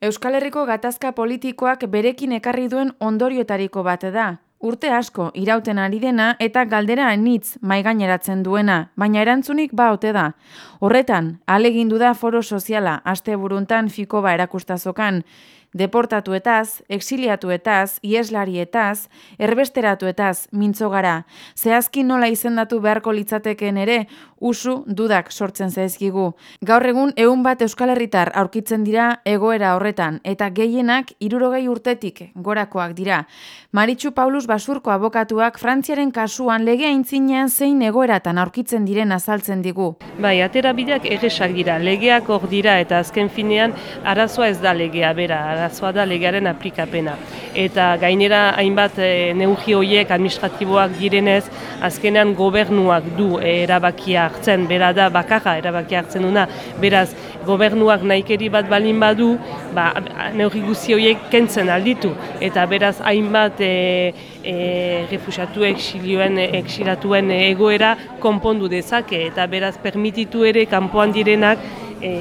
Euskal Herriko gatazka politikoak berekin ekarri duen ondorioetariko bat da. Urte asko irauten ari dena eta galdera anitz maigaineratzen duena, baina erantzunik ba ote da. Horretan, alegindu da foro soziala aste buruntan fikoba erakustazokan, deportatuetaz, exiliatuetaz, ieslarietaz, erbesteratuetaz mintzo gara. Zehazki nola izendatu beharko litzateken ere, usu dudak sortzen zaizkigu. Gaur egun ehun bat Euskal Herritar aurkitzen dira egoera horretan eta gehienak irurogei urtetik gorakoak dira. Maritxu Paulus Basurko abokatuak Frantziaren kasuan lege aintzinean zein egoeratan aurkitzen diren azaltzen digu. Bai, atera bideak egesak dira, legeak hor dira eta azken finean arazoa ez da legea bera, arazoa da legearen aplikapena. Eta gainera hainbat e, neugi horiek administratiboak direnez, azkenean gobernuak du erabakia hartzen, bera da bakarra erabakia hartzen duna, beraz gobernuak nahikeri bat balin badu, ba, neugi guzi horiek kentzen alditu. Eta beraz hainbat e, e, refusatu exilioen, exilatuen egoera konpondu dezake, eta beraz permititu ere kanpoan direnak e,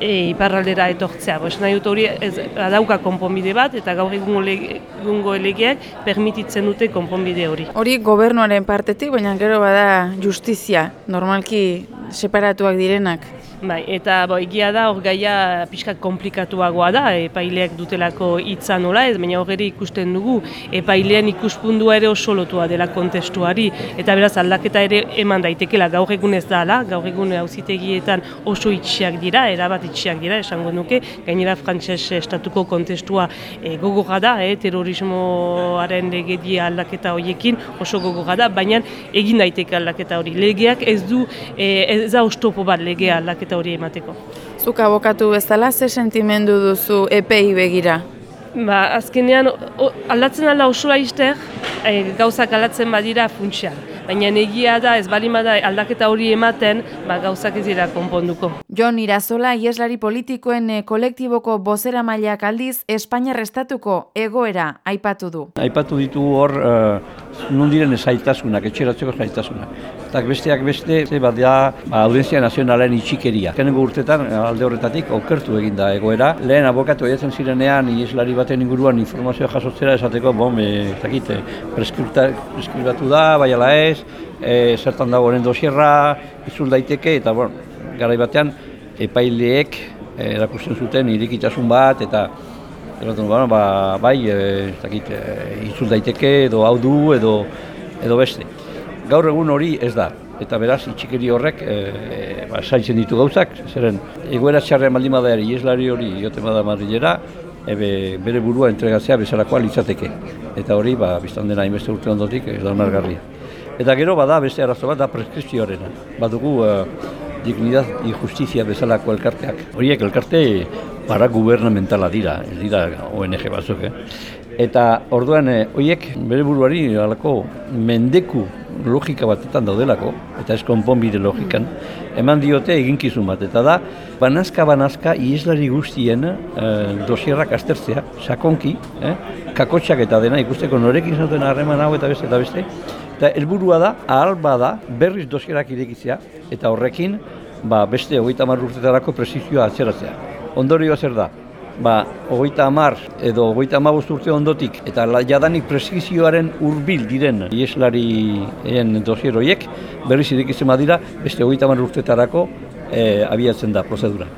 e, iparraldera etortzea. Bos, nahi dut hori ez dauka konponbide bat eta gaur egungo elegeak permititzen dute konponbide hori. Hori gobernuaren partetik, baina gero bada justizia, normalki separatuak direnak. Bai, eta bo, egia da hor gaia pixka komplikatuagoa da, epaileak dutelako hitza nola ez, baina hor ikusten dugu epailean ikuspundua ere oso lotua dela kontestuari, eta beraz aldaketa ere eman daitekela gaur egun ez dala, gaur egun auzitegietan oso itxiak dira, erabat itxiak dira, esango nuke, gainera frantses estatuko kontestua e, gogorra da, e, terrorismoaren legedia aldaketa horiekin oso gogorra da, baina egin daiteke aldaketa hori. Legeak ez du, e, ez da ostopo bat legea aldaketa eta hori emateko. Zuk abokatu bezala, ze sentimendu duzu EPI begira? Ba, azkenean, aldatzen alda osoa izter, e, gauzak aldatzen badira funtsia. Baina egia da, ez bali bada aldaketa hori ematen, ba, gauzak ez dira konponduko. Jon Irazola, ieslari politikoen e, kolektiboko bozera mailak aldiz, Espainia restatuko egoera aipatu du. Aipatu ditu hor, uh, nondiren ezaitasunak, etxeratzeko zaitasunak eta besteak beste ze bat da ba, audientzia nazionalen itxikeria. Kenengo urtetan alde horretatik okertu egin da egoera. Lehen abokatu edatzen zirenean ieslari baten inguruan informazioa jasotzera esateko bom, e, takite, preskribatu da, bai ala ez, e, zertan dago horren dosierra, izul daiteke, eta bon, garai batean epaileek e, erakusten zuten irikitasun bat, eta Eraten, bueno, ba, bai, e, e, izul daiteke, edo hau du, edo, edo beste gaur egun hori ez da. Eta beraz, itxikeri horrek e, ba, saintzen ditu gauzak, zeren egoera txarrean baldin badaari ieslari hori jote bada madrilera, ebe, bere burua entregatzea bezalakoa litzateke. Eta hori, ba, biztan dena inbeste urte ondotik, ez da onargarria. Eta gero, bada, beste arazo bat, da preskripzioarena. Badugu, uh, dignidad y justizia bezalako elkarteak. Horiek elkarte para gubernamentala dira, ez dira ONG batzuk, eh? Eta orduan eh, horiek bere buruari alako mendeku logika batetan daudelako, eta ez konponbide logikan, eman diote eginkizun bat, eta da, banazka-banazka ieslari guztien eh, dosierrak aztertzea, sakonki, eh, kakotxak eta dena ikusteko norekin zaten harreman hau eta beste eta beste, eta helburua da, ahal bada, berriz dosierak irekitzea, eta horrekin, ba, beste hogeita urtetarako presizioa atzeratzea. Ondorioa zer da, ba, hogeita amar edo hogeita amabost urte ondotik eta jadanik preskizioaren hurbil diren ieslari dosieroiek berriz irekitzen badira beste hogeita amar urtetarako e, abiatzen da prozedura.